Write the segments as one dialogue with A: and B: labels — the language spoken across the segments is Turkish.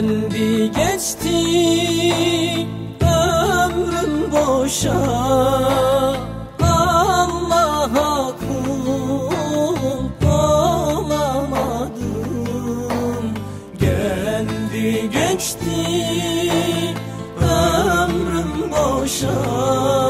A: geçti. Ömrüm boşa. Allah'a kul olamadım. Geldi geçti. Ömrüm boşa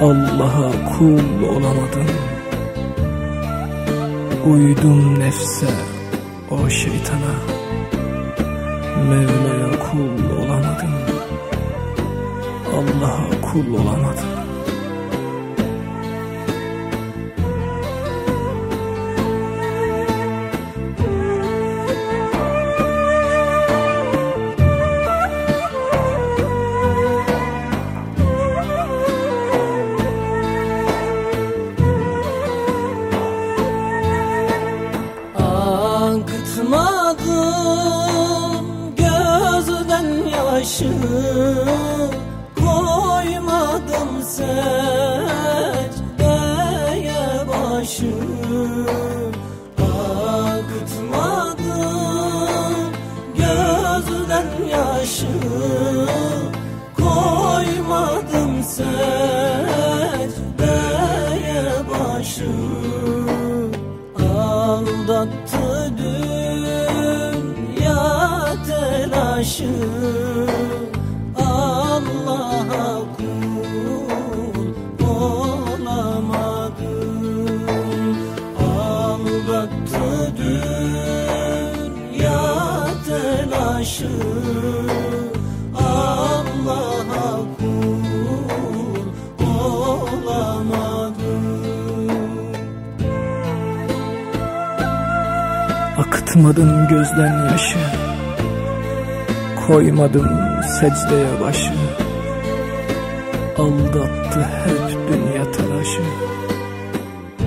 B: Allah'a kul olamadım. Uydum nefse o şeytana. Mevla'ya kul olamadım. Allah'a kul olamadım
A: başı koymadım secdeye başı akıtmadım. Gözden yaşı koymadım secdeye başı aldattı dünya telaşı başı Allah'a kul olamadım.
B: Akıtmadım gözden yaşı Koymadım secdeye başı Aldattı hep dünya telaşı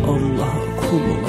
B: Allah'a kul olamadım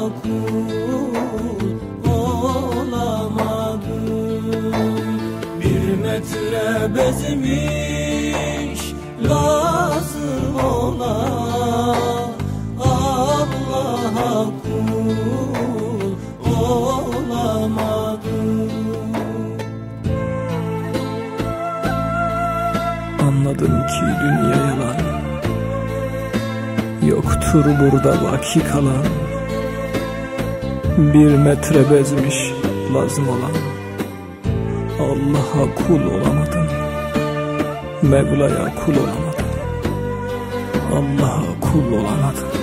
A: kul olamadım Bir metre bezmiş lazım olan Allah'a kul olamadım
B: Anladım ki dünya yalan. Yoktur burada baki kalan Bir metre bezmiş lazım olan Allah'a kul olamadım Mevla'ya kul olamadım Allah'a kul olamadım